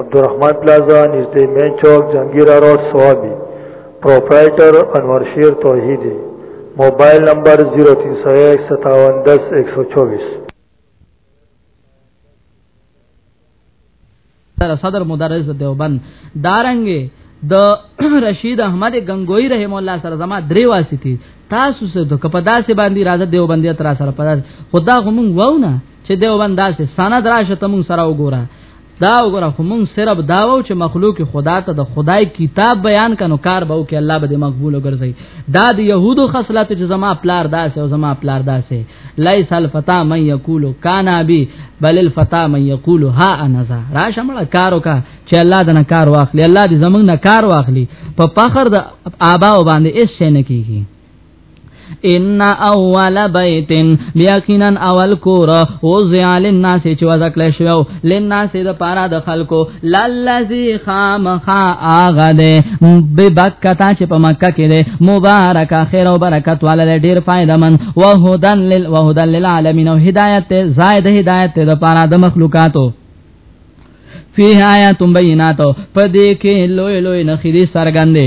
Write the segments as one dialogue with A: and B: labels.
A: عبدالرحمن پلازا نزد مین چوک جنگیرہ روڈ سوابی پروپرائٹر انور شیر توحیدی موبائل نمبر 0301710124 سره
B: صدر مدرس دیوبند دارنګ د رشید احمد غنگوی رحم الله سره زما درې واسطي تاسو سره د کپدا سي باندې راځه دیوبندی تر سره پداس خدا غو مونږ وونه چې دیوبند داسې سند راشه ته مونږ سره وګوره دا وګوره خو مونږ صرف دا وو چې مخلوق خدا ته د خدای کتاب بیان کنو کار به وکي الله به دې مقبول وګرځي دا د يهودو خصلت چې زما پلار داسې او زما پلار داسې ليس الفتا من يقول کان ابي بل الفتا من يقول ها انا ذا راشه مړه کارو کا چې الله دنه کار واخلي الله دې زمونږ نه کار واخلي په فخر د آبا باندې هیڅ شي نه کیږي ان اول بیت یقینا اول کور او زیال الناس چې وځ کړی شو لناس د پاره د خلکو للذي خامخا اغه ده به بکتا چې په مکه کې ده مبارک خیر او برکت والا ډیر فائدہ من وهدن لل وهدن للعالمین او هدایت زائد هدایت د پاره د مخلوقاتو فيه آیات بینات پدې کې لوی لوی نخري سرګندې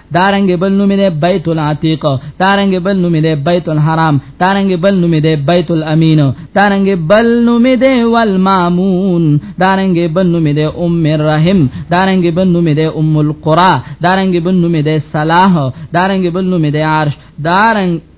B: دارنګ بل نوم دی بیت العتیق دارنګ بل نوم دی بیت الحرام دارنګ بل نوم دی بیت الامین دارنګ بل نوم دی والمامون دارنګ بل نوم دی ام الرحم دارنګ بل نوم دی ام القرى دارنګ بل نوم دی صلاح دارنګ بل نوم دی عرش دارنګ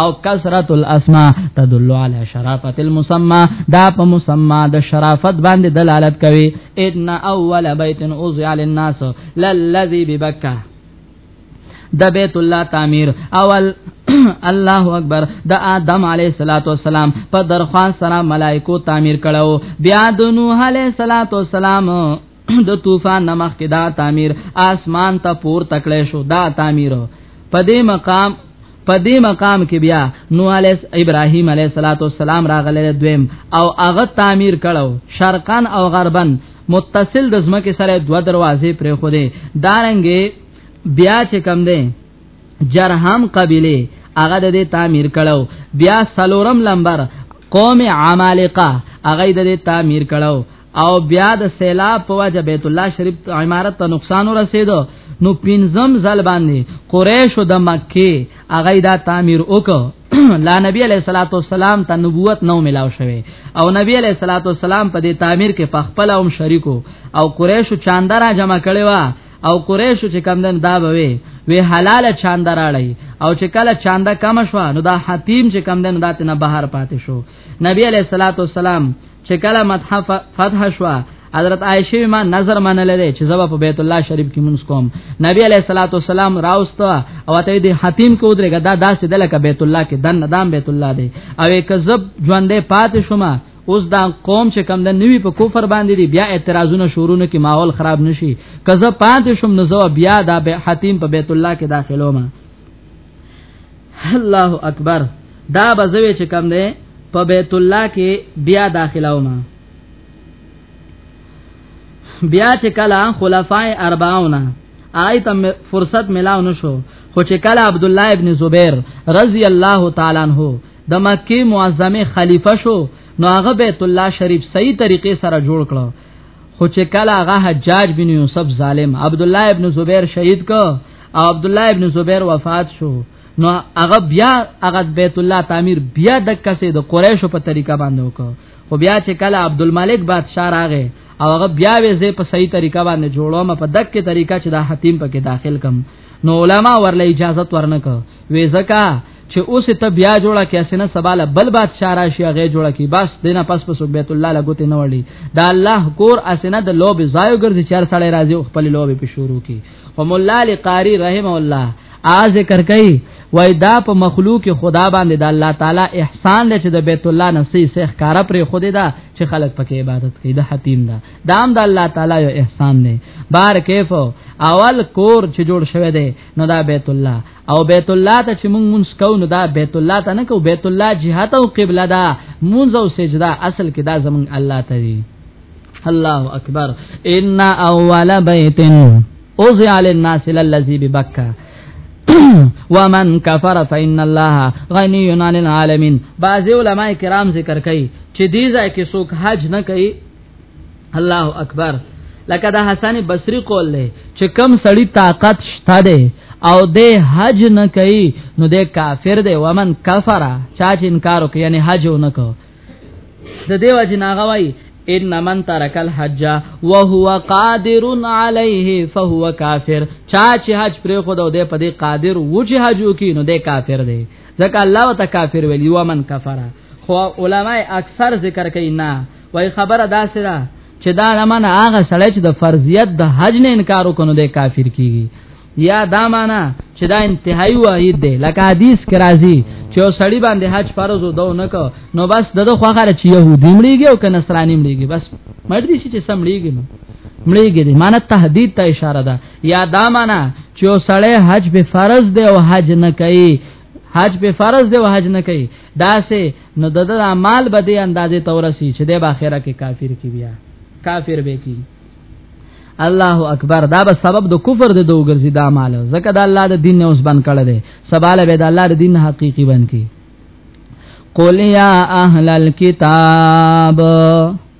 B: او کثرت الاسماء تدل علی شرافت المسمى دا په مسمى د شرافت باندې دلالت کوي ان اول بیت اوزع للناس للذي ببکه د بیت الله تعمیر اول الله اکبر د آدم علی صلاتو والسلام په درخواست سره ملائکو تعمیر کړو بیا د نوح علی صلاتو والسلام د طوفان نمخ کې دا تعمیر آسمان ته پور تکړه شو دا تعمیر په دې مقام په دې مقام کې بیا نوح علی ابراهیم علی صلوات والسلام راغله دویم او هغه تعمیر کړو شرقن او غربن متصل د زمکه سره دوه دروازې پرې خو دې دارنګې بیا چې کم دې جرهم قبيله هغه د دې تعمیر کړو بیا سلورم لمبر قوم عمالقه هغه د دې تعمیر کړو او بیا د سیلاب په وجه بیت الله شریف عمارت ته نقصان ورسېدو نو پینځم ځل باندې قریش د مکه هغه دا تعمیر وکړ لا نبی علیہ الصلوۃ والسلام ته نبوت نو ملاو شوه او نبی علیہ الصلوۃ والسلام په دې تعمیر کې پخپل هم شریکو او قریش چاندرا جمع کړي وا او قریش چې کم دن دا بوي وی حلاله چاندراړی او چې کله چاندا کم شو نو دا حتیم چې کم دن دات نه بهر پاتې شو نبی علیہ الصلوۃ والسلام چې کله متحف فتح شو حضرت عائشه ما نظر منل دي چې زبا په بیت الله شریف کې مونږ کوم نبی علیہ الصلوۃ والسلام راوست او ته دې حتیم کو درګه دا داسې دلکه بیت الله کې دن دام بیت الله دی او کذب ژوندې پات شوما اوس دا قوم چې کم د نوی په کفر باندې دی بیا اعتراضونه شورونه کې ماحول خراب نشي کذب پات شوم نو زو بیا دا به حتیم په بیت الله کې داخلو ما الله اکبر دا بزوی چې کم ده په بیت الله کې بیا داخله ومه بیا چې کله خلفای اربعونه آیت فرصت ملاو نشو خو چې کله عبد الله ابن زبیر رضی الله تعالی عنہ د مکه معظمه خلیفہ شو نو هغه بیت الله شریف صحیح طریقې سره جوړ کړو خو چې کله هغه حجاج بن یوسف ظالم عبد الله ابن زبیر شهید کو او عبد الله ابن زبیر وفات شو نو هغه بیا هغه بیت الله تعمیر بیا د کسې د قریشو په طریقه باندې وکړ خو بیا چې کله عبد الملک بادشاہ راغې او هغه بیا وې په صحیح طریقه باندې جوړوم په دکې طریقه چې دا حتیم پکې داخل کم نو علما ورله اجازه ورنکه وې زکه چې اوس ته بیا جوړه کې اسنه سباله بل بادشاہ راشي هغه جوړه کې بس دینه پس پس بیت الله لګوت نه وړي دا الله کور اسنه د لوب زایو ګرځي چار سړی راځي او خپل لوب په شروع کې فمولا لقاری رحم الله ا ذکر کوي وای دا په مخلوق خدا باندې د الله تعالی احسان دی چې د بیت الله نسی سیخ کار پر خود دا چې خلق پکې عبادت کوي د حتیم دا دام د الله تعالی یو احسان دی بار کیف اول کور چې جوړ شوی دی نو دا بیت الله او بیت الله ته چې مونږ مونږ کو نو دا بیت الله ته نه کو بیت الله جهت او قبله دا مونږ او سجدا اصل کې دا زمون الله ته دی الله اکبر ان اول بیت اوزع للناس للذي ببکه ومن کفر فإن الله غنی عن العالمین بعض علماء کرام ذکر کوي چې دې ځای کې څوک حج نه کوي الله اکبر لکه دا حسن بصری قول له چې کم سړی طاقت شته دی او د حج نه کوي نو د کافر دی ومن کفر چا چې انکار کوي یعنی حج نه کو د دیو جناغه وای ان من ترک الحج وهو قادر عليه فهو کافر چا چې حج پر خو د دې په دې قادر و چې حج وکي نو د کافر دی ځکه الله وت کافر ویلی ومن کفر خو علماء اکثر ذکر کوي نه وای خبره دا سره چې دا لمن هغه سړی چې د فرضیت د حج نه انکار وکړو د کافر کیږي یا دا معنا چې دا انتهایی وعید دی لکه حدیث کې راځي چې یو سړی باندې حج فرض ودو نه کو نو بس دغه خو هغه چې يهودي مړیږي او کنه نصراني مړیږي بس مړ دي چې سم مړیږي نو مړیږي دي معنی تهدید ته اشاره ده یا دا معنا چې یو سړی حج به فرض دی او حج نه کوي حج به فرض دی او حج نه کوي داسې نو د دا مال به دې اندازې تورسي چې د باخره کې کافر کی بیا کافر به کی الله اکبر دا به سبب د کفر د دوه ګرځي دا مال زکه د الله د دین اوس بند کړه دې سباله به د الله د دین حقيقي بند کی قل یا اهل الكتاب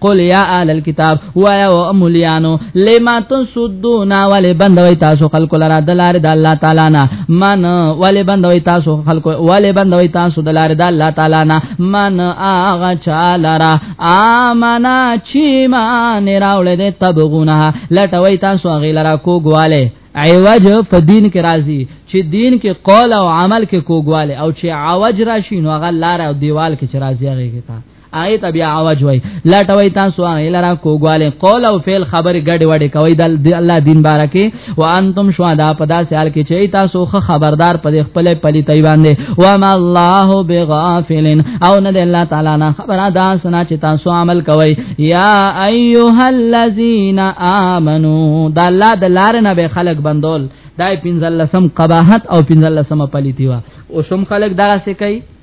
B: قل یا آل الكتاب وایا او امولیانو لما تسدونا ولی بندوي تاسو خلق لرا دلار د الله تعالی نه من ولی بندوي تاسو خلق ولی بندوي تاسو دلار د الله تعالی نه من اغه چالرا امنا چی ما نه راولې د تبغونه لټوي تاسو غیلرا کوګواله عوج په دین کې راځي چې دین کې قول او عمل کې کوګواله او چې عوج راشي نو هغه لار او دیوال کې چې راځي هغه کې آیت بیا عوج وای لټوي تاسو هغه لرا کوګواله قول او فعل خبر ګډ وډ کوي د الله دین بارکه وانتم شهدا پدا سیال کې چي تاسو خه خبردار په خپل پلي تای باندې و ما الله بغافل او نه الله تعالی نه خبر ادا سنا چې تاسو عمل کوي یا ایها الذین آمنو دا الله د لار نه به خلق بندول دای پنځلسم قباحت او پنځلسم پلیتیوا او شم خلق دا څه کوي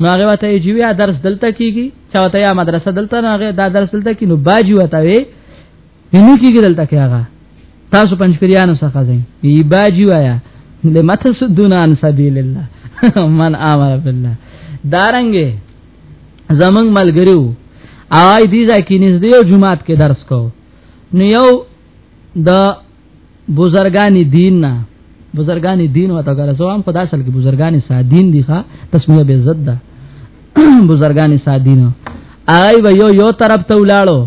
B: نو هغه وته چې بیا درس دلته کیږي چې وته یا مدرسه دلته نه هغه دا درس دلته کې نو باجی وته وي نو کیږي دلته کې هغه تاسو پنځ پیرانو څخه ځئ ای باجی وایا لمت سدون عن سبیل الله من امر بالله دارنګې زمنګ ملګریو آی دې ځکه نږدې جمعات کې درس کو نو یو د بزرگان دین نه بزرگان دین وته کړه سو هم خدا اصل کې بزرگان سادین دي ښا تسمیه به عزت ده بزرگان سادین آی و یو یو طرف ته ولاړو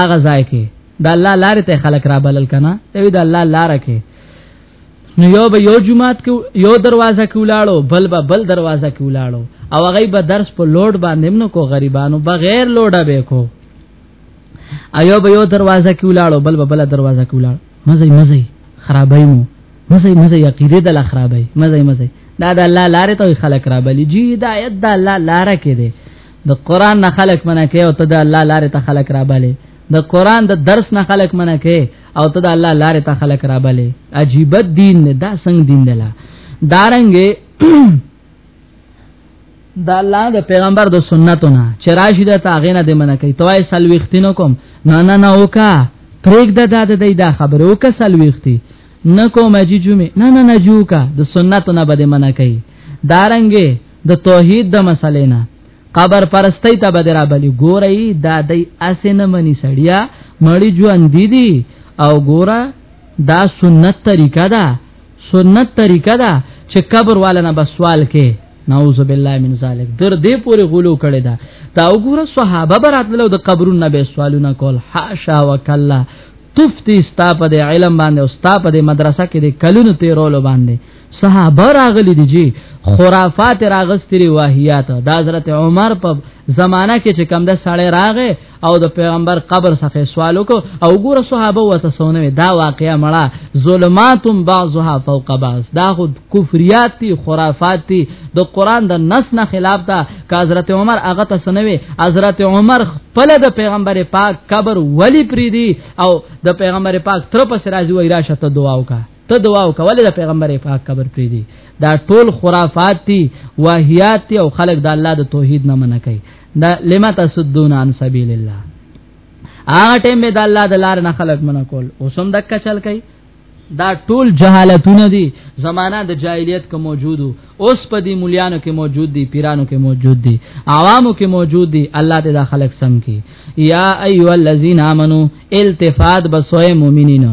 B: اغه ځای کې د الله لارې ته خلک را بلل کنه ته د الله لار کې نو یو به یو جمعات کې یو دروازه کې ولاړو بل به بل دروازه کې ولاړو او هغه به درس په لوډ باندې نو کو غریبانو بغیر لوډه به کو ایو به یو دروازه کې ولاړو بل به بل دروازه کې ولاړ مزه مزه خرابای مو مزه مزه عقیده د خرابای مزه مزه دا د الله لارې ته خلک را بلی جی هدایت د الله لارې کې دی د قران نه خلق منه کوي او ته د الله لارې ته خلق را بلې د قران د درس نه خلق منه کوي او ته د الله لارې ته خلق را بلې عجیب دین دا څنګه دین دلا دارنګ دا الله د پیغمبر د سنتونه چې راشي د تاغې نه د منه کوي توای سلوختینو کوم نه نه نه وکا پرېګ د دا د دا خبره وکا سلوختی نه کوم چې جمعه نه نه نه جوکا د سنتونه به د منه کوي دارنګې د توحید د مسلې نه قبر پرستی ته به درابلی ګورئ دا د اسنه منی سړیا مړی ژوند دي دي او ګوره دا سنت طریقه ده سنت طریقه دا چې قبر والا نه بسوال کې نعوذ بالله من ذلک در دې پورې غلو کړي دا تا وګوره صحابه براتلو د قبرونو نه به سوالونه کول حاشا وکلا تفتی ستا په دې علم باندې او ستا په دې مدرسه کې د کلونو تیرولو باندې صحابه راغلي دي جی خرافات راغستري واهیات د حضرت عمر په زمانہ کې چې کم د سړی راغې او د پیغمبر قبر څخه سوال وکړو او ګور صحابه وته سونه دا واقعیا مړه ظلماتم بعضها فوق بعض دا خود کفریات دي خرافات دي د قران د نس نه خلاف ده ک حضرت عمر هغه ته سنوي حضرت عمر خپل د پیغمبر پاک قبر ولی پری دي او د پیغمبر پاک تر پس راځي وای راشه ته دعا وکا ته دعا وکا ولې د پیغمبر پاک قبر پری دي دا ټول خرافات دي واهیات دي او خلک د الله د توحید نه منکې دا لما تصدون عن سبیل الله هغه ټیم به د الله د لار نه خلق منه کول اوسم د کچل کوي دا ټول جهالتونه دي زمانہ د جاهلیت کې موجودو اوس په دې مليانو کې موجود دي پیرانو کې موجود دي عوامو کې موجود دي الله دې دا خلق سم کی یا ایو الذین آمنو التفات بسوی مومنینو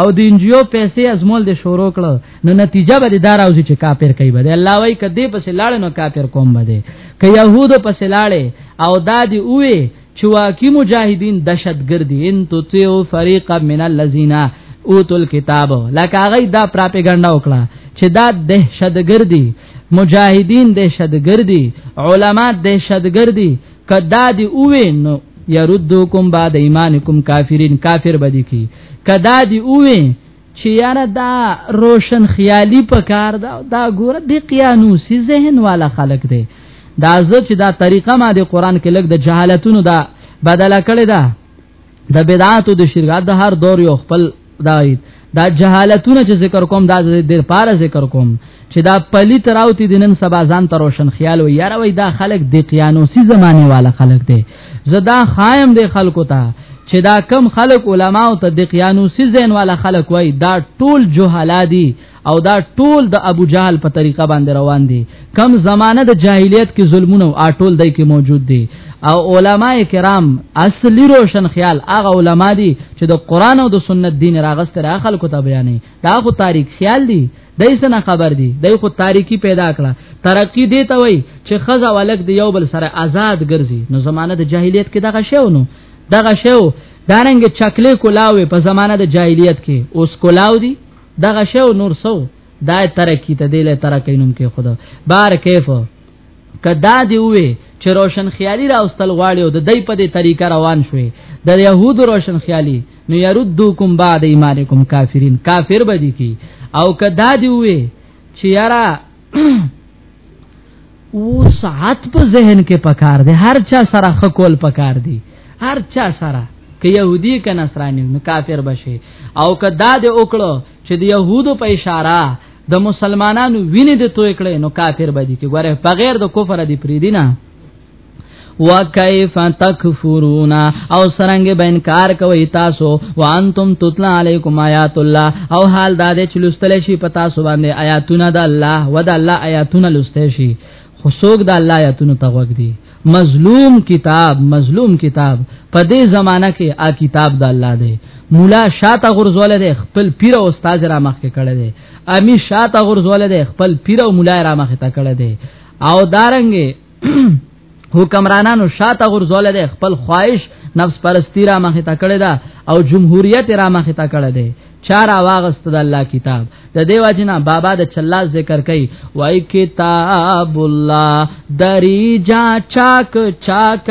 B: او د انجیو پیسې ازمول د شروع کړه نو نتیجه به دار اوځي چې کافر کوي به الله وای کدی پس لاړ نو کافر کوم به که يهود پس لاړ او دادی اوې چې واقعي مجاهدین دهشتګردي ان تطيع فريقا من الذين اوتل کتاب لکه هغه دا پراپګاندا وکړه چې دا دهشتګردي مجاهدین دهشتګردي علما دهشتګردي کدا دی اوې نو يردوکم بعد ایمانکم کافرین کافر بدی کی کدا دی اوې چې یاره دا روشن خیالي پکار دا دا ګوره د قیانوسی ذهن والا خلق دی دا زه چې دا طریقه ما د قران کې لګ د جهالتونو دا بدله کړې ده د بدعات او د شرکات د هر دور یو خپل دایت دا جهالتونه چې ذکر کوم دا د پاره ذکر کوم چې دا پلی تراوتی دینن سبا ځان تر روشن خیال و یاره وای دا خلک د قیانوسی زمانه والا خلک دی زدا خایم د خلکو ته چې دا کم خلک علما او ته د قیانوسی زین والا خلک وای دا ټول جهالا دي او دا ټول د ابو جهل په طریقه باندې روان دي کم زمانه د جاهلیت کې ظلمونه او ټول دای کې موجود دي او علما کرام اصلي روشن خیال هغه علما دي چې د قران او د سنت دین راغستر اخل کو ته بیانې دا خو تاریخ خیال دي دای سره خبر دي دای خو تاریخي پیدا کړه ترقی دی ته وای چې خزا ولک دی یو بل سره آزاد ګرځي نو زمانه د جاهلیت کې دغه شیو نو دغه شیو دارنګ چکلې کولاوي په زمانه د جاهلیت کې اوس کولاو دي دغه شو نور سو دا ترکی ته دی له ترکینم کې خدا بار کیف کدا دی وې چې روشن خیالي راوستل غواړي او د دې په دې طریقه روان شوي د يهودو روشن خیالي نو يردوکم بعد ایمانکم کافرین کافر بدی کی او کدا دی وې چې یارا او ساعت په ذهن کې پکار دی هر چا سره خکول پکار دی هر چا سره که يهودي که نصراني نو کافر بشي او که دا د وکړو چې د يهودو په اشاره د مسلمانانو وینې د توې کړې نو کافر به دي کې ګوره بغیر د کفر دی پری دینه وکيف تکفرون او سرنګ به انکار کوي تاسو وانتم تطلع علیکم آیات الله او حال دا د چلوستل شي پتا سو باندې آیاتونه د الله ود الله آیاتونه لوستل شي خو څوک د الله آیاتونو تغوګ دي مظلوم کتاب مظلوم کتاب په دې زمانہ کې آ کتاب د الله دی مولا شاته غرزول دی خپل پیر او استاد را مخ کې کړه دی امی شاته غرزول دی خپل پیر او مولا را مخ ته کړه دی او دارنګ حکمرانانو شاته غرزول دي خپل خواهش نفس پرستی را مخه تا کړی دا او جمهوریت را مخه تا کړی دی چار واغست د الله کتاب د دیو جنا بابا د چلا ذکر کوي وای کتاب الله دری جا چاک چاک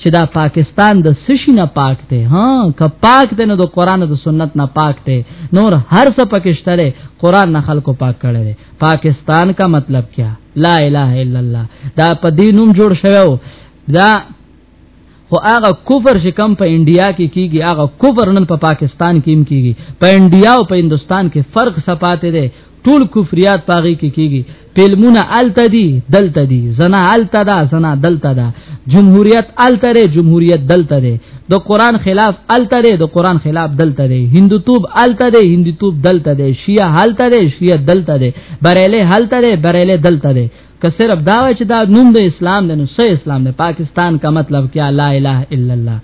B: چې دا پاکستان د سشي نه پاک دی ها که پاک دی نو د قران او د سنت نه پاک دی نور هر څه پکشتره قران نه خلکو پاک کړي دی پاکستان کا مطلب کیا لا اله الا الله دا په دینوم جوړ شوو دا خو هغه کفر چې کم په انډیا کې کیږي هغه کفر نن په پاکستان کې هم کیږي په انډیا او په هندستان کې فرق سپاتې دی ټول کفریات پاغي کې کیږي فلمونه الته دي دلته دي زنا الته ده زنا دلته ده جمهوریت الته ده جمهوریت دلته ده د قران خلاف الته ده د قران خلاف دلته ده هندوتوب الته ده هندوتوب دلته ده شیعه الته ده شیعه دلته ده بریله الته ده بریله دلته ده که صرف دا وای چې دا نوم د اسلام دی نو سه اسلام دی پاکستان کا مطلب کیا لا اله الا الله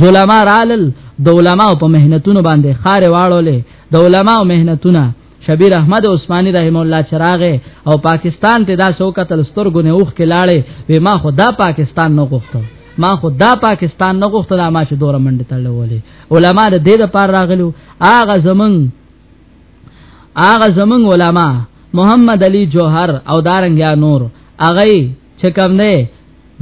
B: ظلما رالل د علماء په مهنتونو باندې خار واړولې د علماء مهنتونه شبیر احمد عثماني رحم الله چراغه او پاکستان ته دا سو قتل سترګو نه اوخ کې لاړې وې ما خو دا پاکستان نه غوښته ما خو دا پاکستان نه غوښته دا ما چې دوره منډه تړلې علماء د دې لپاره راغلو اغه زمنګ هغه زمنګ علما محمد علي جوهر او دارنګیا نور هغه چې کوم نه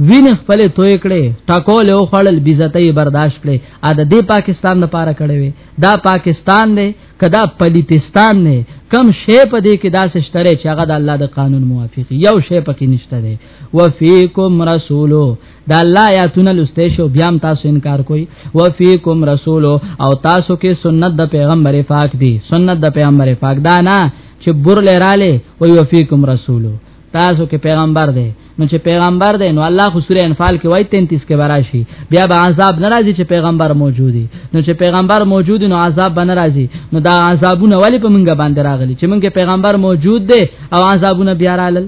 B: وین خپل توې کړې ټاکول او خړل بیزتې برداشت کړې ا د دې پاکستان د پاره کړې وي دا پاکستان دی کدا پلیتستان نه کم شی په دې کې داسې شتره چې هغه د الله د قانون موافقي یو شی پکې نشته دی وفیکم رسولو دا الله آیاتونه لسته شو بیا هم تاسو انکار کوئ وفیکم رسولو او تاسو کې سنت د پیغمبر پاک دی سنت د پیغمبر پاک دا نه چې بر لراله او وفیکم رسولو تاسو کې پیغمبر دی نو چې پیغمبر دی نو الله خو سوره انفال کې وای 33 کې براشي بیا به عذاب ناراضي چې پیغمبر موجودي نو چې پیغمبر موجود نو عذاب به ناراضي نو دا عذابونه ولی په منګه باندې راغلي چې منګه پیغمبر موجود دی او عذابونه بیا رالل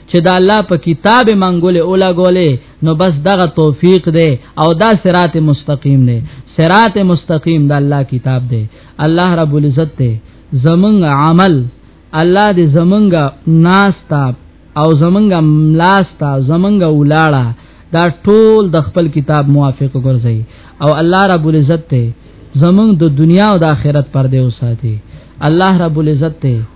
B: چې دا الله په کتاب منګولې اولا ګولې نو بس دغه توفیق دی او دا صراط مستقیم دی صراط مستقیم دا الله کتاب دی الله رب العزت دی زمنګ عمل الله دې زمنګ ناستا او زمنګ ملاستا زمنګ ولاړه دا ټول د خپل کتاب موافق ګرځي او الله رب العزت ته زمنګ د دنیا او د آخرت پر دې وساتي الله رب العزت ته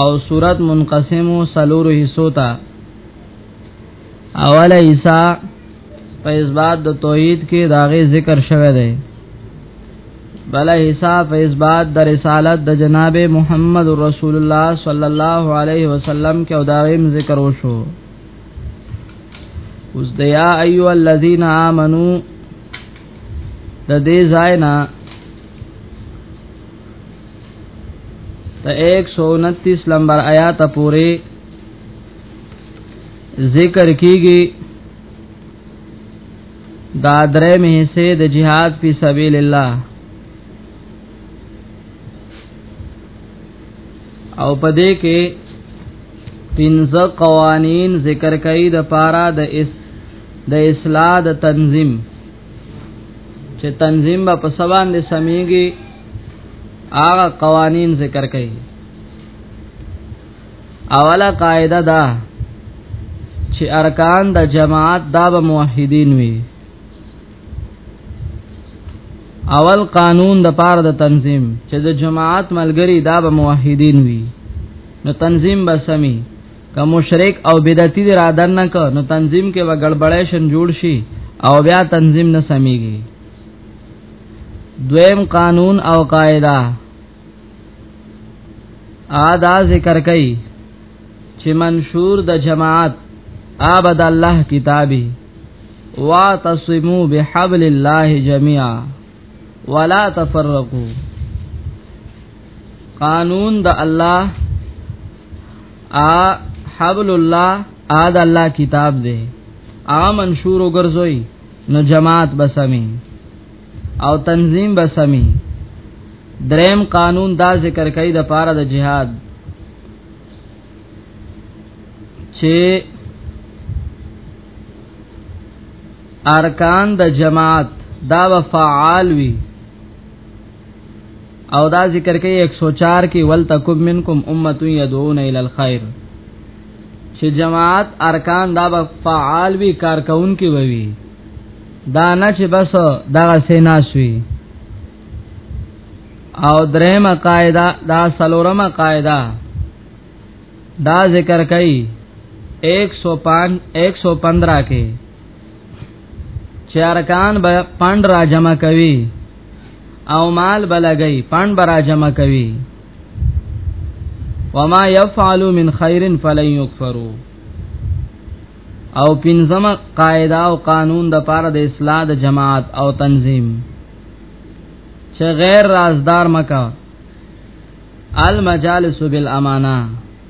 B: او صورت منقسم سلور حصو تا اوله حصہ په اثبات د توحید کې داغه ذکر شوه دی بلا حصہ په اثبات د رسالت د جناب محمد رسول الله صلی الله علیه وسلم کې او داغه ذکر وشو اوس د یا ایو الذین آمنو د دې ځای نه ته 129 نمبر آیات پورې ذکر کیږي دا درې مې حصے د جهاد په سبیل الله او پدې کې پنځه قوانین ذکر کړي د پارا د اس د اصلاح د تنظیم چې تنظیم به په سبان دي سميږي هغه قوانين ذکر کړي اوله قاعده ده چې ارکان د جماعت دا به موحدین وي اول قانون د پار د تنظیم چې د جماعت ملګری دا به موحدین وي نو تنظیم به سمي که مشرک او بدعتي دی را دنه کو نو تنظیم کې به ګړبړې شن جوړ شي او بیا تنظیم نه سميږي دویم قانون او قاعده ادا ذکر کوي چې منشور د جماعت آبد الله کتابي واتصمو بحبل الله جميعا ولا تفرقوا قانون د الله ا حبل الله ا د الله کتاب دی ا منشور وګرځوي نو جماعت بسمي او تنظیم بسمي دریم قانون دا ذکر کوي د پاره د جهاد چې ارکان د جماعت دا و فعال وي او دا ذکر کوي 104 کې ولتکم منکم امه يدعون الى الخير چې جماعت ارکان دا به فعال وي کارکون کې وي دا نه چې بس دا سیناسوي او درېمه قاعده دا سلورمه قاعده دا ذکر کوي 105 115 کې چې ارکان به پاند را جمع کوي او مال بلګي پاند به را جمع کوي وما يفعل من خير فلن يكفروا او پنځم قاعده او قانون د پاره د اصلاح د جماعت او تنظیم چې غیر رازدار مکه المجالس بالامانه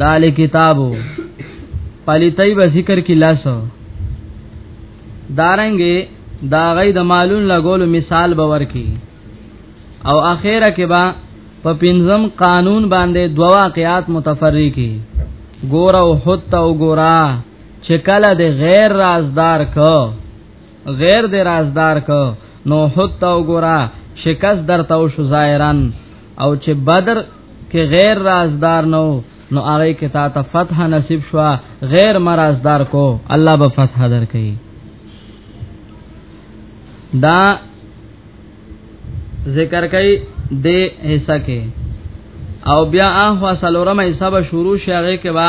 B: دال کتابو پلیتای به ذکر کی لاسو دارنګي دا غي د مالون لګولو مثال به ورکی او اخیره کې با په پنځم قانون باندې دوا واقعات متفرقي ګور او حت او ګورا چې کله د غیر رازدار کو غیر د رازدار کو نو حت او ګورا شکست درته او شو ظاهرن او چې بدر کې غیر رازدار نو نو هغه کې تا ته فتح نصیب شو غیر مرزدار کو الله به فتح درکړي دا ذکر کوي د حصہ کې او بیا اخوا سلورم حصہ به شروع شي هغه کې با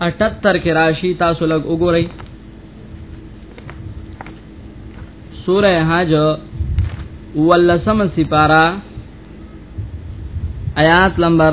B: 78 کې راشي تاسو لګ وګورئ سوره حج ولسم سپارا آیات نمبر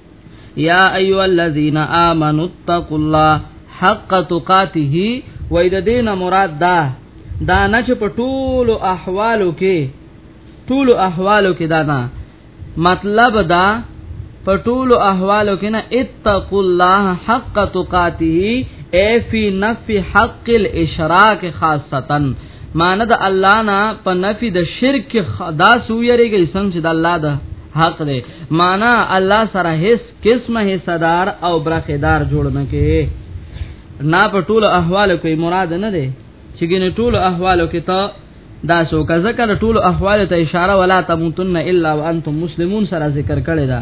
B: یا ایو الذین آمنوا اتقوا الله حق تقاته وای د دین مراد دا دا نه چې په ټولو احوالو کې ټولو احوالو کې دا نه مطلب دا په ټولو احوالو کې نه اتقوا الله حق تقاته ای فی نفی حق الاشراک خاصتا معنی د الله نه په نفي د شرک دا سو یریږي څنګه چې د الله د حق دی معنی الله سره هیڅ قسمه حصدار او برخدار جوړ نه کې نه په ټولو احوالو کې مراد نه دی چې ګنې ټولو احوالو کې ته دا سو که ذکر ټولو احوالو ته اشاره ولا تموتن الا وانتم مسلمون سره ذکر کړی دا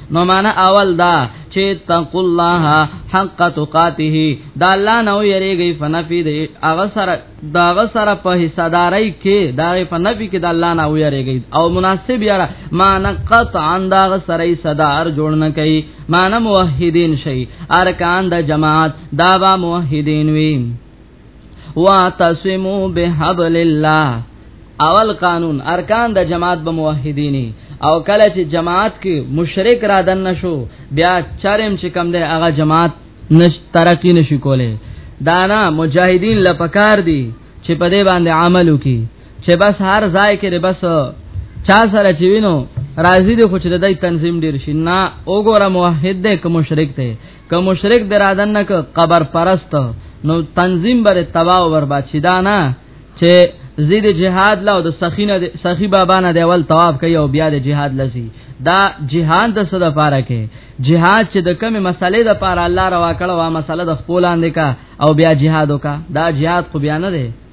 B: نو معنا اول دا چې تق الله حق تقاته دا الله نو یریږي فنفی دی هغه سره دا هغه سره په حصداري کې دا په نفی کې دا الله نو یریږي او مناسب یاره مان قطع دا هغه سره صدار جوړ نه کوي مان موحدین شي ارکان د جماعت دا با موحدین وي واعتصموا بحبل الله اول قانون ارکان د جماعت به موحدینی او کله چې جماعت کې مشرک را دن نشو بیا چرم چې کم ده هغه جماعت نش ترقی نشي کوله دانا مجاهدین لپکار دي چې په دې باندې عمل وکي چې بس هر ځای کې بس چا سره چې وینو راضی دی خو چې د دې تنظیم ډیر شي نه وګوره موحد دی که مشرک دی که مشرک درادن نه ک قبر پرست نو تنظیم بر تباہ او برباد شي دا نه چې زید جهاد لا او د سخینه سخی بابا نه دی ول طواف کوي او بیا د جهاد لسی دا جهاد د صد پاره کې جهاد چې د کمی مسلې د پاره الله روا کړه وا مسله د خپل اند کا او بیا جهاد وکا دا جهاد خو بیا نه دی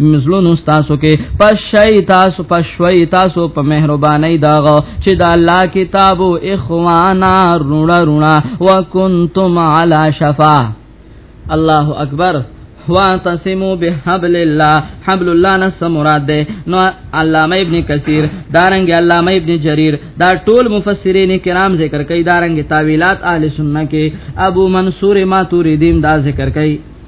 B: مزلونو تاسو کې پښای تاسو پښوی تاسو په مهرباني داغه چې د الله کتابو اخوانا رونا رونا وکنتم علی شفا الله اکبر واعتصموا بحبل الله حبل الله نس مراد ده نو علامه ابن کثیر دارنګ علامه ابن جریر دا ټول مفسرین کرام ذکر کوي دارنګ تاویلات اهل سنت کې ابو منصور ماتوریدیم دا ذکر کوي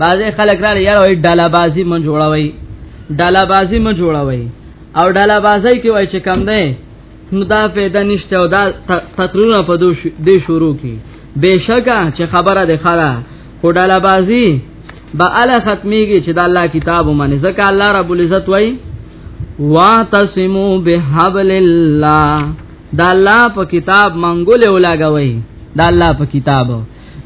B: بعضې خلک را یاره وایي ډاله بازي مو جوړوي ډاله بازي مو جوړوي او ډاله بازي کې وایي چې کم دی نو دا فایده نشته او دا تقریرونه په دې شروع کی بهشکه چې خبره ده خره خو ډاله بازي با اله ختميږي چې د الله کتاب ومني ځکه الله رب العزت وایي واعتصموا بحبل الله دا الله په کتاب منګول ولاګوي دا الله په کتاب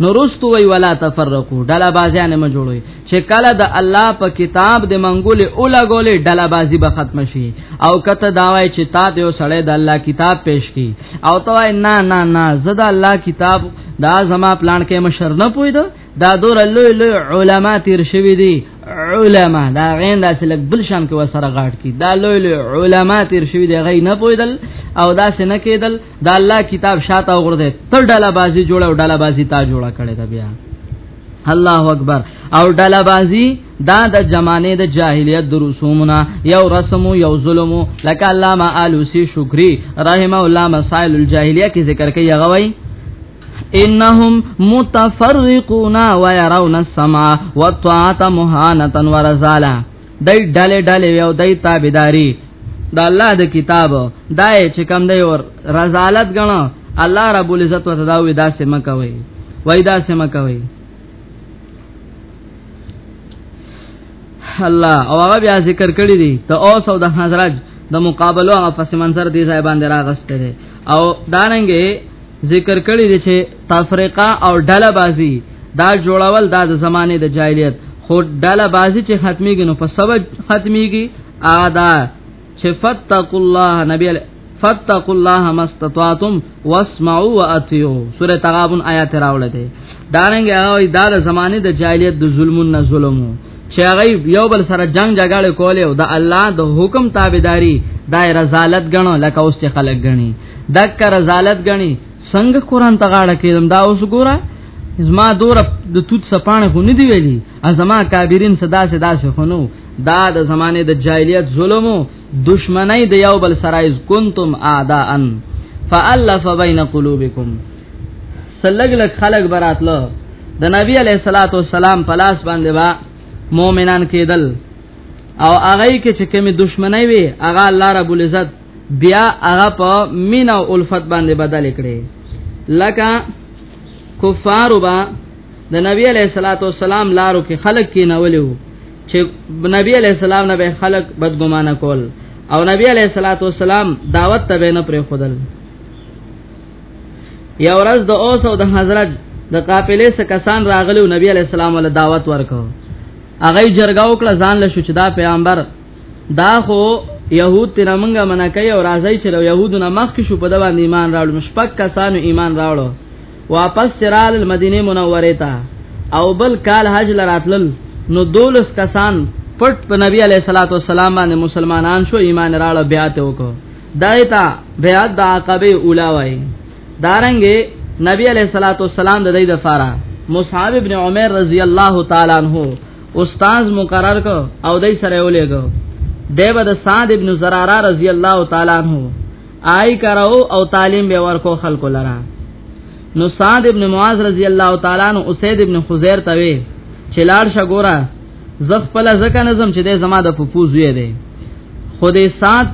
B: نو رستو وی ولا تفرقو ډلا بازیانه ما جوړوي چې کله د الله په کتاب د منګول اوله ګولې ډلا بازی به ختم شي او کته داوای چې تا ته سړی د الله کتاب پیش کی او ته نه نه نه زدا الله کتاب دا زما پلان کې مشر نه پوي دا دا دور لوی لوی علما تیر شوی دي علما دا غین دا سلک بل شان کې وسره غاټ کی دا لوی لوی علما تیر شوی دي غي نه پویدل او دا سنه کېدل دا الله کتاب شاته وګرځي تر ډاله بازي جوړه او ډاله بازي تا جوړه کړي دا بیا الله اکبر او ډاله بازي دا د زمانه د جاهلیت د رسومنا یو رسم یو ظلم لکه علامه الوسی شکری رحمه الله مسائل الجاهلیه کې ذکر کوي هغه وایي انهم متفرقون ويرون السماء والطاعه مهانه ورزاله دای ډاله ډاله یو دای تابعداري د الله د کتاب دای چې کم دی ور رضالت غنو الله رب العزت وتداوی دا سم کوي وای دا سم کوي الله او هغه بیا ذکر کړی دی ته او سود حضرت د مقابله او پس منظر دی ځای باندې راغسته او داننګي ذکر کړی دی چې تفریقه او ډله بازی دا جوړول دا د زمانه د جاهلیت خو ډله بازی چې ختميږي نو په سبب ختميږي ادا چې فتق الله نبی فتق الله مستطعتم واسمعوا واطيعوا سوره تغابن آیات راوړل دي دارنګ هغه دا د زمانه د جاهلیت د ظلمون نه ظلمو چې هغه یو بل سره جنگ جګړه کوله او د الله د حکم تابعداري دای رزالت غنو لکه اوس چې خلک غني دک رزالت غني څنګه قران ته غاړه کېدم دا اوس ګوره زما دور د توت سپانه خو نه دی ویلي ازما کابرین صدا سے داس خو نو دا د زمانه د جاهلیت ظلمو دشمنی د یو بل سرایز کنتم اعداءن فالف بین قلوبکم سلګ لک خلق براتلو د نبی علیہ الصلات والسلام پلاس باندې با مؤمنان کېدل او هغه کې چې کومه دشمنی وي هغه الله رب العزت بیا هغه په مینا او الفت باندې بدل کړي لکه کفار وبا د نبی علیہ الصلوۃ والسلام لارو کې خلق کې ناولیو چې نبی علیہ السلام نه به خلق بدګمانه کول او نبی علیہ الصلوۃ والسلام دعوت ته نه پرې خودل یا ورځ د اوس او د حضرت د قافلې څخه کسان راغلو نبی علیہ السلام ول دعوت ورکو هغه جرګه وکړه ځان له شوچدا پیغمبر دا خو يهود تر موږ منع کوي او راځي چې يهودو نه مخ کې شو په دوا ایمان راوړ مشپک کسانو ایمان راوړو واپس چرال المدینه منوره ته او بل کال حج لراتل نو دولس کسان پټ په نبی علیہ الصلوۃ والسلام باندې مسلمانان شو ایمان راړ بیا ته وکړه دایتا بیا د عقبه اولا وای دارنګې نبی علیہ الصلوۃ والسلام د دې لپاره مصعب ابن عمر رضی الله تعالی عنہ استاد مقرر کو او دای سره ولېګو دیو د سعد ابن زراره رضی الله تعالی عنہ آی کراو او تعلیم به ورکو خلق لرا نو سعد ابن معاذ رضی الله تعالی عنہ اسید ابن خزیر توی چلاړ شګورا زخ پلا زکه نظم چې د زما د پپوزوی دی خدای سات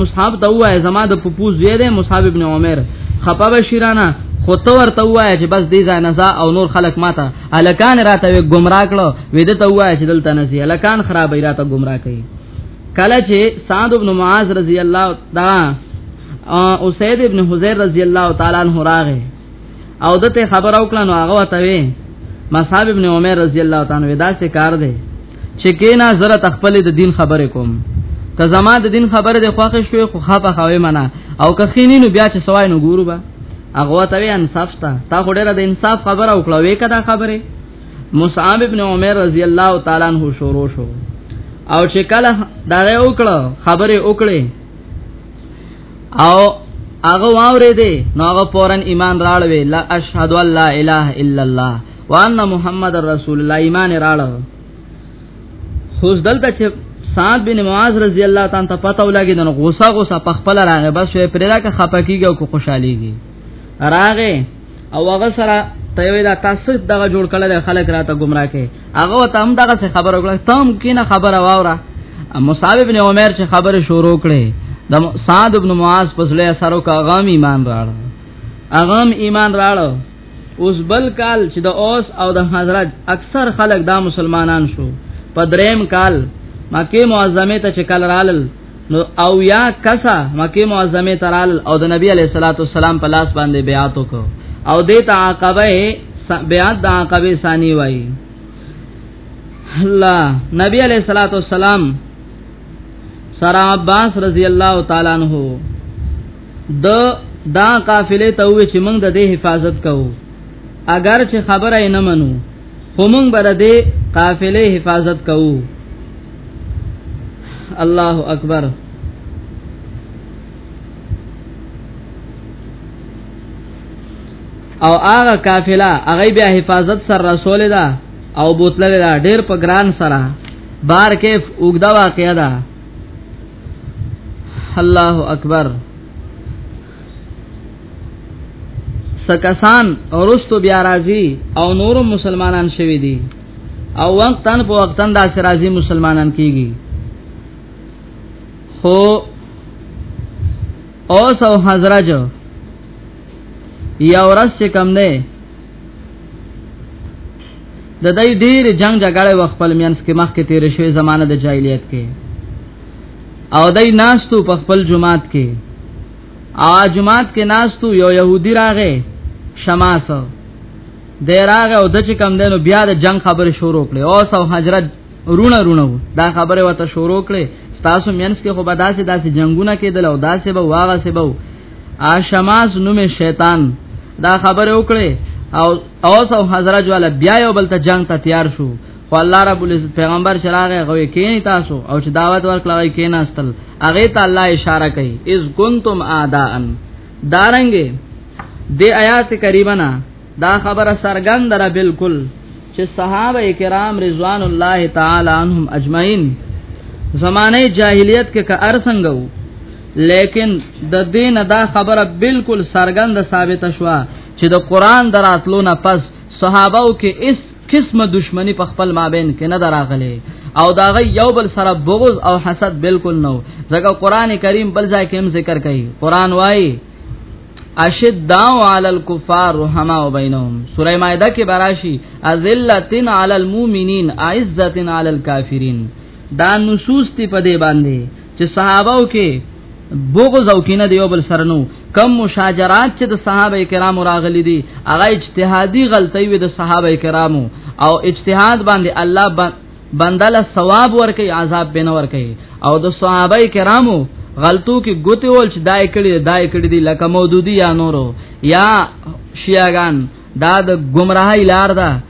B: مصحاب ته وای زما د پپو زوی دی مصحاب ابن عمر خپه بشیرانه خو تو ورته وای چې بس دې ځای نزا او نور خلق ماته الکان راته گمراه کړو وېد ته وای چې دلته نزي الکان خراب راته گمراه کړي کله چې سعد ابن معاذ رضی الله تعالی او سید ابن حزیر رضی الله تعالی عنہ راغه او دته خبر او کړه نو هغه وته وی مصعب ابن عمر رضی الله تعالی عنہ دا څه کار دی چې کینا زره تخپل د دین خبره کوم که زما د دین خبره د خوښ شوې خو خپه خوي منه او که خینی نو بیا چې سوای نو ګورو به هغه ته وی انصاف تا تا خو ډیره د انصاف خبره او کړه وې کدا خبره مصعب ابن عمر رضی الله تعالی عنہ شروع شو او چې کله دا وکړه خبره وکړه او هغه واورې دې نو هغه فورن ایمان راړوي لا اشهد ان لا اله الا الله وان محمد رسول الله ایمان راړو خو دلته چې سعد بن معاذ رضی الله تعالی عنہ پته ولګی نو غوسه غوسه په خپل راغه بس وې پرې راکه خپکیږي او خوشاليږي راغه او هغه سره ته وی دا تاسو دغه جوړ کړل خلک راته گمراه کې هغه ته هم دغه څه خبره وکړه تم کینه خبره واوره مصعب ابن عمر چې خبره شروع کړي د سعد ابن معاذ پس له سره کا غام ایمان راړ اغام ایمان راړ اوس بل کال چې د اوس او د حضرت اکثر خلک دا مسلمانان شو په دریم کال مکه معظمه ته چې کال رالل نو او یا کسا مکه معظمه ترال او د نبی علیہ الصلوۃ والسلام په لاس باندې بیعت وکړو او د تعاقبه بیعت د عقبه ثانی وای الله نبی علیہ الصلوۃ والسلام سره عباس رضی الله تعالی عنہ د دا قافله ته وی چې موږ د دې حفاظت کوو اگر چې خبره یې نه منو همون بر دې قافله حفاظت کوو الله اکبر او هغه قافله هغه بیا حفاظت سره رسول ده او بوتل ده ډېر په ګران سره بار کیف وګدا واقعا ده الله اکبر سکسان اورستو بیا راځي او نور مسلمانان شوي دي او وقتن په وقتن دا سرازي مسلمانان کیږي خو اوس او حضرج یا ورس چې کم نه د دې ډیر جنگ جګړه وخت په لمنس کې مخ کې تیر شوی زمانه د جاهلیت کې او دای ناستو په خپل جماعت کې او جماعت کې ناستو یو يهودي راغې شماس د راغه او د چې کم دینو بیا د جنگ خبره شروع کړي او سو حضرت رونه رونه دا خبره وته شروع کړي تاسو مینس کې خو به داسې داسې جنگونه کېدل او داسې به واغه سه به ا شماس نومه شیطان دا خبره وکړي او اوس او حضرت والا بیا یو بل ته جنگ ته تیار شو خو الله رب العزت پیغمبر شراغه غوي کینی تاسو او چې دعوت ورکړی کیناستل اغه ته الله اشاره کوي اذ کنتم اعداءن دارنګې د آیات کریمه نه دا خبره سرګند را بالکل چې صحابه کرام رضوان الله تعالی عنهم اجمعین زمانه جاهلیت کې کا ارسنګ وو لیکن د دین دا خبره بالکل سرګند ثابت شوه چې د قران دراتلو نه پس صحابه او کې اس قسمه دشمنی په خپل مابین کې نه دراغله او دا غي یو بل سره بغض او حسد بالکل نو ځکه قران کریم بل ځای کې هم ذکر کوي قران وایي اشداء علی الكفار رحماء بینهم سوره مائده کې براشي ازلتن علی المؤمنین عزتن علی الکافرین دا نصوص تی په دې باندې چې صحابه او کې بغض او کینه دی بل سره نو کم مشاجرات چې د صحابه کرامو راغلي دي هغه اجتهادي غلطي وي د صحابه کرامو او اجتهاد باندې الله بندل ثواب ورکي عذاب بنه ورکي او د صحابه کرامو غلطو کې ګوتې ول چې دای کړي دای کړي دي لکه مودودی یا نورو یا شیعاګان دا د گمراهی لار ده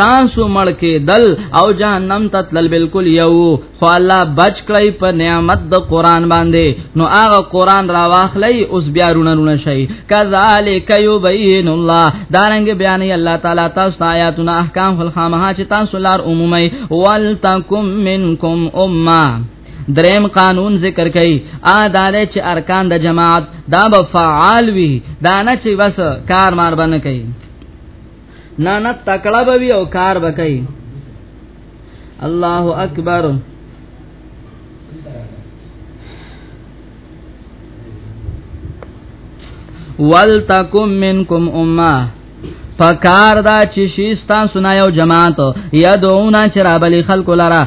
B: تاسو مړ کې دل او جهنم ته تل بالکل یو خو الله بچ کړی په نعمت د قران باندې نو هغه قران را واخلې اوس بیا رونه رونه شي کذالک یبین الله دارنګ بیان الله تعالی تاسو آیاتونه احکام خلخامه چې تاسو لار عمومي ولتکم منکم امه دریم قانون ذکر کړي ا داله چې ارکان د جماعت دا به فعال وي دا نه چې بس کار مار باندې کوي نه نه تکړه به وي او کار وکړي الله اکبر ولتکم منکم امه فکار دا چې شي تاسو نه یو جماعت یدعونا چې رابلی خلق لرا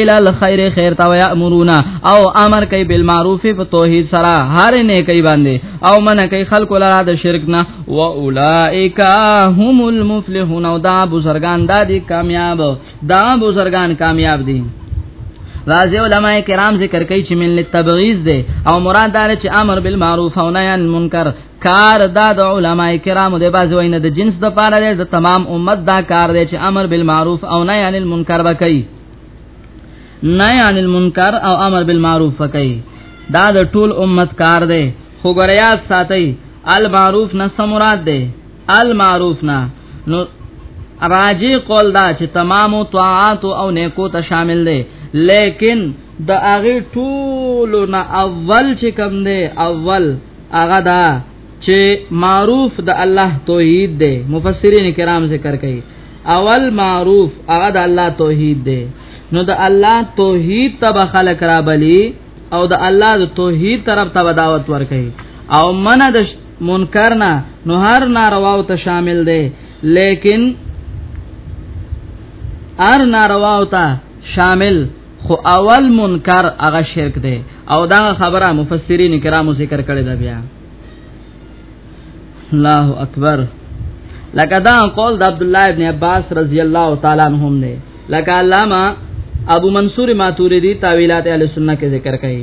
B: ال الخير خیر تا یامرونا او امر کوي بالمعروف په توحید سره هر نه کوي باندې او من کوي خلق لرا د شرک نه و اولائک هم المفلحون او دا بزرگان دا دی کامیاب دا بزرگان کامیاب دي بعض علماء کرام ذکر کوي چې من لتبغیز ده او مراد دار چې امر بالمعروف او نهی عن منکر کار دا د علماء کرامو د بعض وینه د جنس د پاره ده د تمام امت دا کار دی چې امر بالمعروف او نهی عن المنکر وکړي نهي عن المنکر او امر بالمعروف کوي دا د ټول امت کار دی خو ګریا ساتي المعروف نه سمراد دی المعروف نه نو راجی قول دا چې تمام طاعات او نیکو ته شامل دی لیکن د هغه ټول نه اول چې کم دی اول هغه دا چې معروف د الله توحید دی مفسرین کرام ذکر کوي اول معروف هغه د الله توحید دی نو د الله توحید تب خلق را بلی او د الله د توحید طرف ته دعوت ورکړي او منع د منکر نه نو هر ناروا او ته شامل دی لیکن هر ناروا او ته شامل خو اول منکر هغه شرک دی او دا خبره مفسرین کرامو ذکر کړی دا بیا الله اکبر لکه دا قول د عبد الله ابن عباس رضی الله تعالی عنهم دی لکه علامه ابو منصور ماتوریدی تاویلات اهل سنت کې ذکر کړي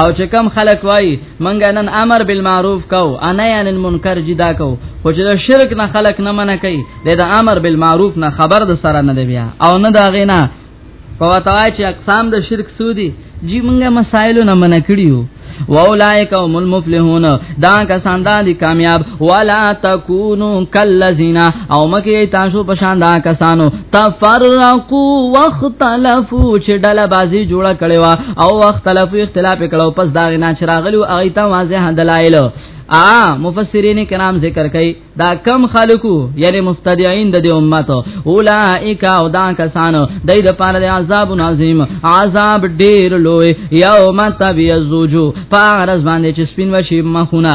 B: او چې کم خلک وای منګه نن امر بالمعروف کو انا یان المنکر جدا کو خو چې د شرک نه خلک نه منع کوي د امر بالمعروف نه خبر د سره نه دی بیا او نه دا غینا په وتاوای چې اقسام د شرک سودی جی منګه مسائل نه منع کړیو واولائک هم المفلحون دا کسان دا دي کامیاب ولا تکونو کلذینا او مکه تاسو په شان دا کسانو تفرقو واختلفو چې ډله بازی جوړه کړي وا او واختلفو اختلاف کړو پس دا غنا چراغلو اغه ته واضح دلایل ا مفسرین کرام ذکر کوي دا کم خلقو یعنی مفتدیین د دې امت اولائک او دا کسان دای د پاره د عذاب عظیم عذاب ډیر لوی یوم تبیزوجو فارز باندې چې سپین وشي مخونه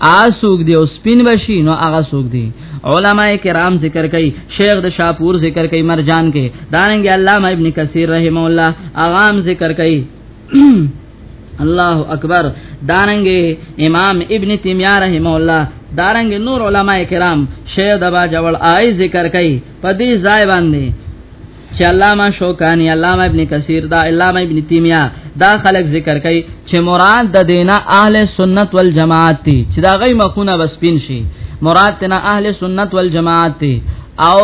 B: آسوک دی او سپین بشي نو هغه سوک دی علما کرام ذکر کوي شیخ د شاپور ذکر کوي مرجان کې دانګي علامه ابن کثیر رحم الله اغام ذکر کوي الله اکبر دانګي امام ابن تیمیه رحم الله دارنګ نور علما کرام شیخ دبا جوړ آی ذکر کوي په دې ځای باندې چې علامه شوکانی علامه ابن کثیر دا علامه ابن تیمیه دا خلک ذکر کوي چې مراد د دینه اهل سنت والجماعت دي چې دا غي مخونه بس پین شي مراد تینا اهل سنت والجماعت دي او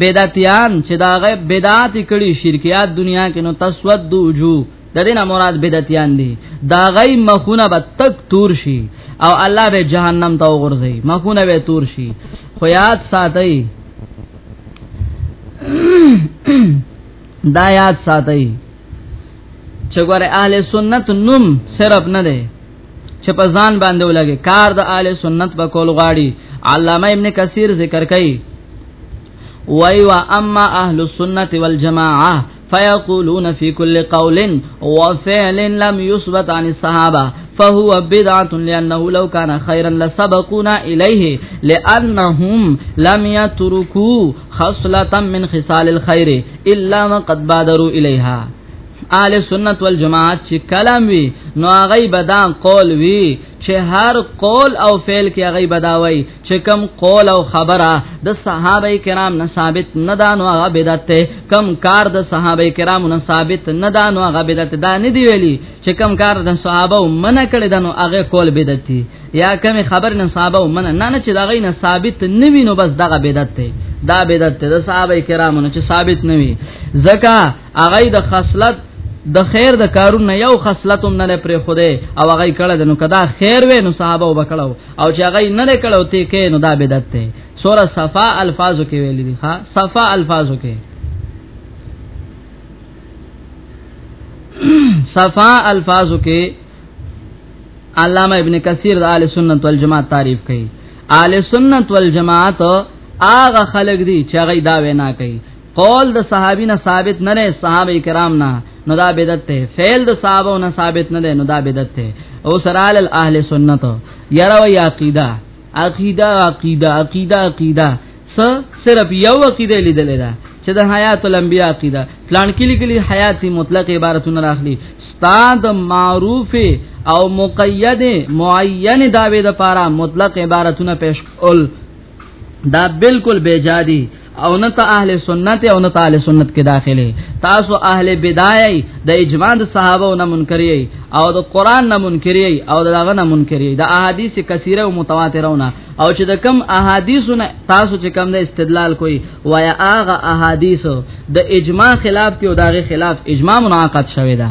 B: بدعتيان چې دا غي بدعت کړي شرکيات دنیا کې نو تسود وجوه د دې نه مراد بدعتيان دي دا غي مخونه به تک تور شي او الله به جهنم ته وغورځي مخونه به تور شي خو یاد ساتئ دا یاد ساتئ چې ګوره اهل سنت نوم صرف نه دی چې په ځان باندې ولګي کار د اهل سنت په کول غواړي علامه ابن کثیر ذکر کوي وای وا اما اهل السنت والجماعه فيقولون في كل قول وفعل لم يثبت عن الصحابة فهو بدعة لأنه لو كان خيرا لسبقونا إليه لأنهم لم يتركوا خصلة من خصال الخير إلا ما قد بادروا إليها اهل سنت والجماعت چې کلام وی نو غیب دا قول وی چې هر قول او فعل کې هغه بداوي چې کم قول او خبره د صحابه کرام نه ثابت نه دا نو هغه بدعت ته کم کار د صحابه کرام نه ثابت نه دا نو هغه بدعت دا نه دی ویلي چې کم کار د صحابه منه کړی دا نو هغه قول بدعت دی یا کم خبر نه صحابه منه نه نه چې دا غي نه ثابت نه وینو بس دا بدعت دی دا بدعت دی د صحابه کرام نه چې ثابت نه وي ځکه هغه د خصلت د خیر د کارونه یو خصلتوم نه پرې خوده او هغه کړه د نو کدا خیر وې نو صحابه وکړو او چې هغه نه لیکلو ته کې نو دا بدعت دی سوره صفا الفاظو کې ویل دي ها صفا الفاظو کې صفا الفاظو کې علامه ابن کثیر د اهل سنت والجماعت تعریف کړي اهل سنت والجماعت هغه خلق دي چې هغه دا وینا کوي قول د صحابین ثابت نه نه صحابه کرام نه نو دا بدعت ته فعل د صحابه نه ثابت نه نو دا بدعت ته او سرال اهل سنت یرا و عقیده عقیده عقیده عقیده عقیده س صرف یو عقیده لیدل دا چې د حیات الانبیاء عقیده پلان کې لیکلي حیات مطلق عبارتونه راخلي استاد معروف او مقید معین داوی د پاره مطلق عبارتونه پیش اول دا بالکل بیجادي او نه ته اهل سنت او نه ته اهل سنت کې داخله تاسو اهل بدایي د اجماع د صحابه نه منکري او د قران نه منکري او دغه نه منکري د احادیث کثیره او متواترونه او چې د کم احادیثونه تاسو چې کم د استدلال کوي وایا هغه احادیث د اجماع خلاف کې او دغه خلاف اجماع منعقد شوی ده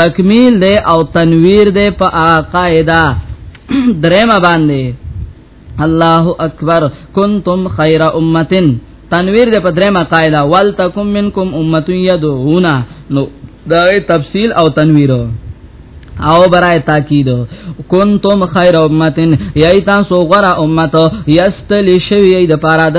B: تکمیل دی او تنویر دی په قاعده درېما باندې الله اکبر کنتم خیر امتن تنویر دی په درېما قاعده ولتکم منکم امه یدعون نو دا تفصیل او تنویر او برای تاکید کنتم خیر امتن یای تاسو غره امت یستلی شوی د پاره د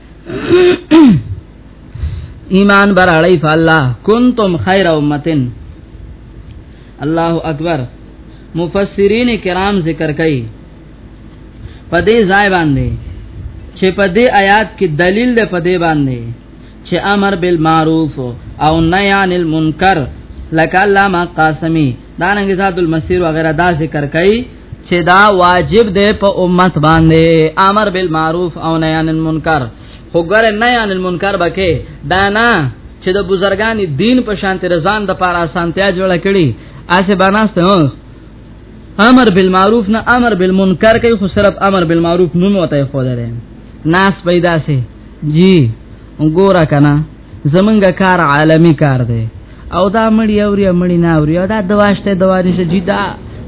B: ایمان بر علی فالله کنتم خیر امتن الله اکبر مفسرین کرام ذکر کوي په دې ځای باندې چې په دې آیات کې دلیل ده په دې باندې چې امر بالمعروف او نهی عن المنکر لکه علامه قاسمی دانګ ذات المسیر وغیرہ دا ذکر کوي چې دا واجب دی په امت باندې امر بالمعروف او نهی عن المنکر خو ګره نهی عن المنکر بکې دا نه چې د بزرګان دین په شانته رضان د پاره اسانتیا جوړ کړي اسه بناست هو امر بالمعروف نه امر بالمنکر کوي خو صرف امر بالمعروف نوم وته خو درې ناس پیدا سي جی وګورا کنا زمونږ کار عالمی کار دی او دا مړی اوري مړی نه اوري دا دواشته دوا نشه جی دا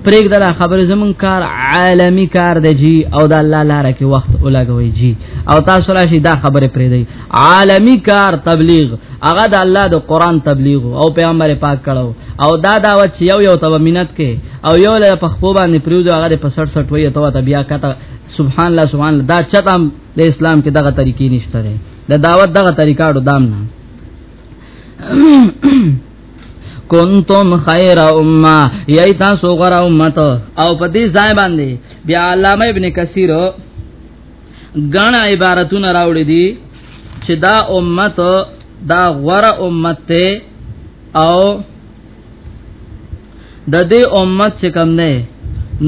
B: پرېګ دا خبره زمون کار عالمی کار دی جی او دا الله لاره کې وخت ولګوي جی او تاسو راشي دا خبره پرې دی عالمی کار تبلیغ هغه د الله د قران تبلیغ او پیغمبر پاک کړو او دا دعوت چې یو یو ته مينت کې او یو له پخپو باندې پریوځو هغه په 67 وي ته بیا کته سبحان الله سبحان الله دا چتم د اسلام کې دغه طریقې نشته ده د دعوت دغه طریقاړو دام نه کنتم خیر امه یی تاسو غره امت او په دې ځای باندې بیا علامه ابن کثیر غنا عبارتونه راوړي دي چې دا امت دا غره امت ته او د دې امت چې کم نه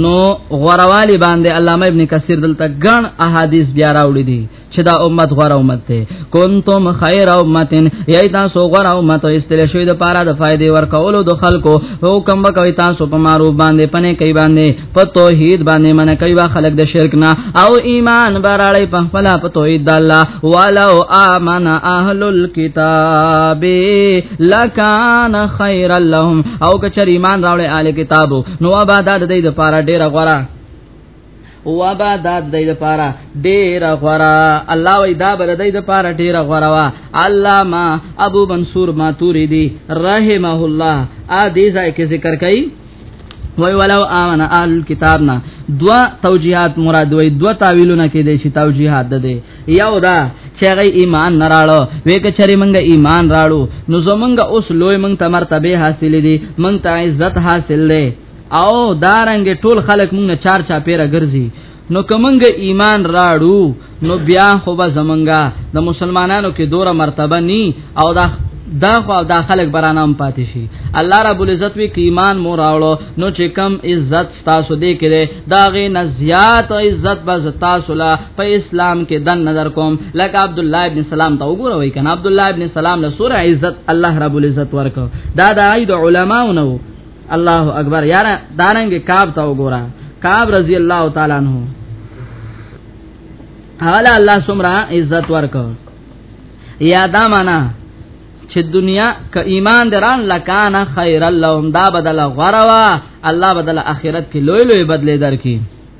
B: نو غوروالی باندې علامه ابن کثیر دلته ګڼ احادیث بیا راوړي دي چې دا امت غور امت ته کنتم خیر امتن یی تاسو غور امت استل شوی د پاره د فائدې ورکولو د خلکو حکم وکوي تاسو په معروف باندې پنه کوي باندې په توحید باندې من کوي وا خلق د شرک نه او ایمان براړی په خپل په توحید د الله ولو امن اهل الكتاب لکان خیر لهم او کچر ایمان راوړی اهل کتابو نو آباد د دې لپاره ډیر غوړه و با داد دای د پاره ډیر غورا الله وی دا بر دای د پاره ډیر غورا وا علامہ ابو منصور ماتوریدی رحمه الله ا دې ځای کې ذکر کړي وای ولو امن اهل الكتاب نه دوا توجيهات مراد وای دوا تعویلونه کې دي چې توجيهات ده دي یو دا چې غي ایمان نه راړو وې کچري مونږه ایمان راړو نو زمونږه اوس لوی مونږ ته مرتبه حاصلې دي مونږ ته عزت حاصل لې او دارنګ ټول خلک مونږ چار چا پیره ګرځي نو کومنګ ایمان راړو نو بیا خو به زمونږه د مسلمانانو کې دوره مرتبه ني او دا دا خو دا خلک برانام پاتې شي الله رب العزت وی کی ایمان مو راوړو نو چې کم عزت تاسو دې کړي دا غي نزيات عزت بز تاسو لا په اسلام کې دن نظر کوم لکه عبد الله ابن سلام ته وګوره وای کنه عبد الله ابن سلام له سوره عزت الله رب العزت ورکو دا د عید علماو نو الله اکبر یار دارنګ کعب تا وګورا کعب رضی الله تعالی عنہ حوالا الله سمرا عزت ورکو یا دا معنا چې دنیا ک ایمان دران لکان خیر اللهم دا بدل غروا الله بدل اخرت کې لوی لوی بدلې درکې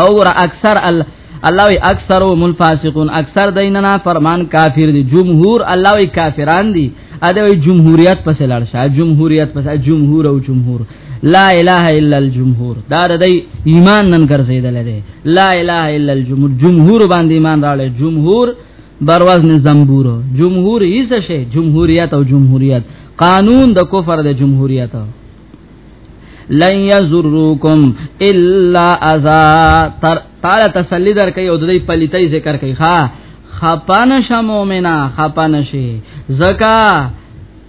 B: او را اکثر ال الله وی اکثر هم فاسقون اکثر دیننا فرمان کافر دي جمهور الله وی کافران دي اده وی جمهوریت پس لړ شه جمهوریت پس جمهور او جمهور لا اله الا الجمهور دا د ایمان نن ګرځیدل دي لا اله الا الجمهور جمهور باندې ایمان راړي جمهور برواز نه زمبور جمهور هیڅ شي جمهوریت او جمهوریت قانون د کفر د جمهوریت لن یزروکم الا اذا تر تعالی تسلی در کوي او د دې پلیتۍ ذکر کوي ها خپن ش مؤمنا خپن شي زکا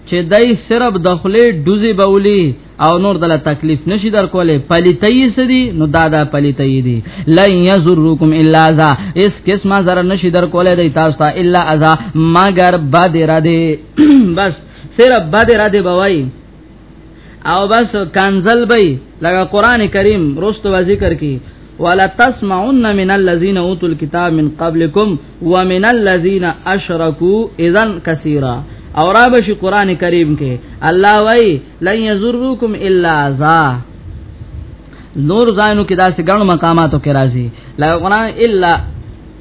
B: چې دای صرف د خله دوزي بولی او نور دله تکلیف نشي در کوله پلیتای سدي نو دادا پلیتای دي لن یزرکم الا ذا اس قسمه زر نشي در کوله دی تاسو ته الا ذا مگر بد را دي بس صرف بد را دي بوي او بس کنزل بی لگا قرآن کریم رست و ذکر کی ولا تسمعن من الذين اوتوا الكتاب من قبلكم ومن الذين اشركوا اذا كثيرا او را بشي قران کریم کې الله وای لن یزرکم الا ذا نور زانو کې داسې ګڼ مقاماتو کې راځي لا قران الا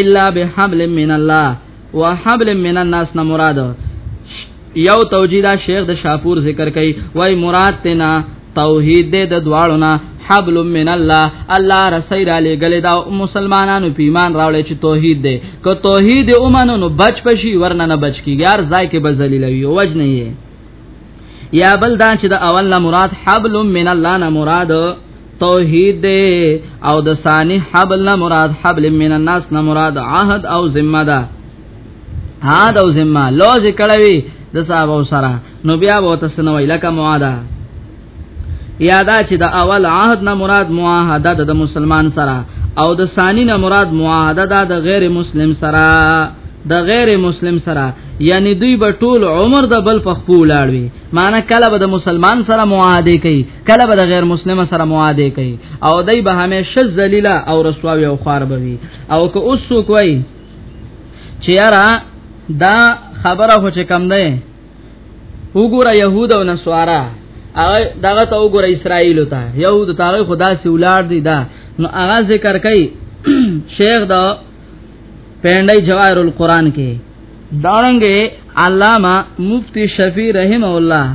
B: الا بحبل من الله وحبل من الناس نه مراد یو توجیدا شیخ د شاپور ذکر کوي وای مراد تینا توحید دې د دواړو نه حبل من الله الله رسول علی گله دا مسلمانانو په ایمان راولې چې توحید دې که توحید اومنو نو بچ پشي ورنه نه بچ کیږي هر ځای کې بذلیل وي وجنه یې یا بل دا چې د اول نه مراد حبل من الله نه مراد توحید دی او د ثانی حبل نه مراد حبل من الناس نه مراد عهد او ذمہ ده عهد او ذمہ لوز کړوي د صاحب سره نو بیا وو تاسو نو لکه معاده یادا چې د اول عهد نه مراد معاهده د مسلمان سره او د ثانی نه مراد معاهده ده د غیر مسلم سره د غیر مسلم سره یعنی دوی به ټول عمر د بل په خپل لاړوي معنی کله به د مسلمان سره معاهده کوي کله به د غیر مسلم سره معاهده کوي او دوی به همیشه ذلیل او رسوا او خوار بوي او که اوس څوک وای چې یاره دا خبره هو چې کم ده وګوره يهود او نصارا هغه دغه ته وګوره اسرائیل ته يهود ته هغه خدا سي ولار دي دا نو هغه ذکر کوي شیخ دا پندای جواهر القرآن کې دارنګه علامہ مفتی شفیع رحم الله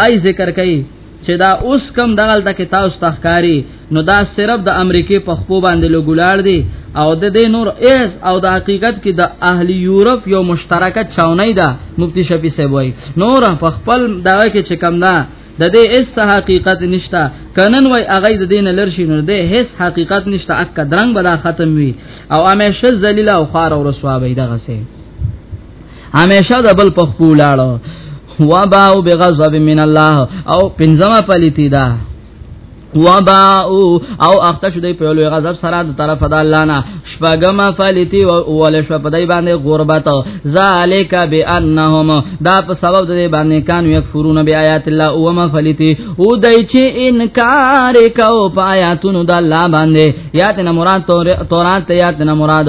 B: آی ذکر کوي چې دا اوس کم دغل د کتاب استخکاری نو دا صرف د امریکای په خپو باندې لګولار دی او د دې نور ایس او د حقیقت کې د اهل یورپ یو مشترکه چاونۍ ده مفتی شفیع صاحب وای نور په خپل دا کې چې کم ده د دې اس حقیقت نشته کنن وای اغه د دین لرشي نو د هیڅ حقیقت نشته اک درنګ بلا ختم وي او همیشه ذلیل او خار او رسوا به دغه سي همیشه د بل په خپل لاړو وباو بغضب من الله او پنځمه پلیتی دا وباو او اخته شو دی په لوی غضب سره د طرف د الله نه شپګم فلتی او ول شو په دی باندې غربت ذالک بانهم دا په سبب د باندې کان یکفرون بیاات الله او ما فلتی او دای چې انکار کو پایاتونو د الله باندې یات نه مراد تورات یات نه مراد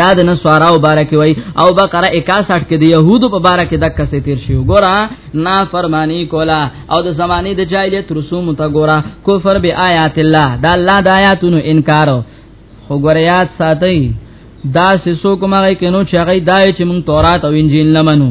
B: دا د نسوارا او بارک وای او بقره 61 کې د يهودو په باره کې دک څه تیر شي ګورا نا فرمانی کولا او د زمانه د جاهلیت رسوم ته ګورا کفر به آیات الله دا الله د آیاتونو انکار خو ګوریات ساتي دا سسو کومه کې نو چې هغه دای چې مونږ تورات او انجیل نه منو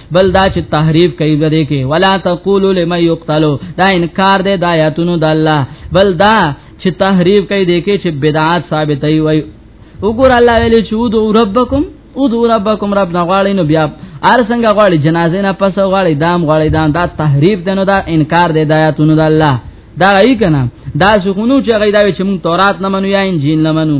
B: بل دا چې تحریف کوي بده کې ولا تقولوا لمن يقتل دا انکار دی د آیاتونو د الله بل دا چې تحریف کوي د کې چې بدعات ثابتې وي وګور الله ویل چې ودو ربکم ودو ربکم رب نه غواړي نو بیا ار څنګه غواړي جنازې نه پس غواړي دام غواړي دام دا تحریف دی نو دا انکار دی د آیاتونو د الله دا ای کنه دا سکونو چې غیدا چې مون تورات نه منو یا انجیل نه منو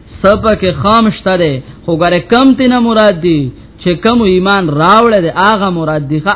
B: سپ کې خام شته ده خو ګره کم تنه مراد دي چې کم ایمان راوړل دي هغه مراد دي خا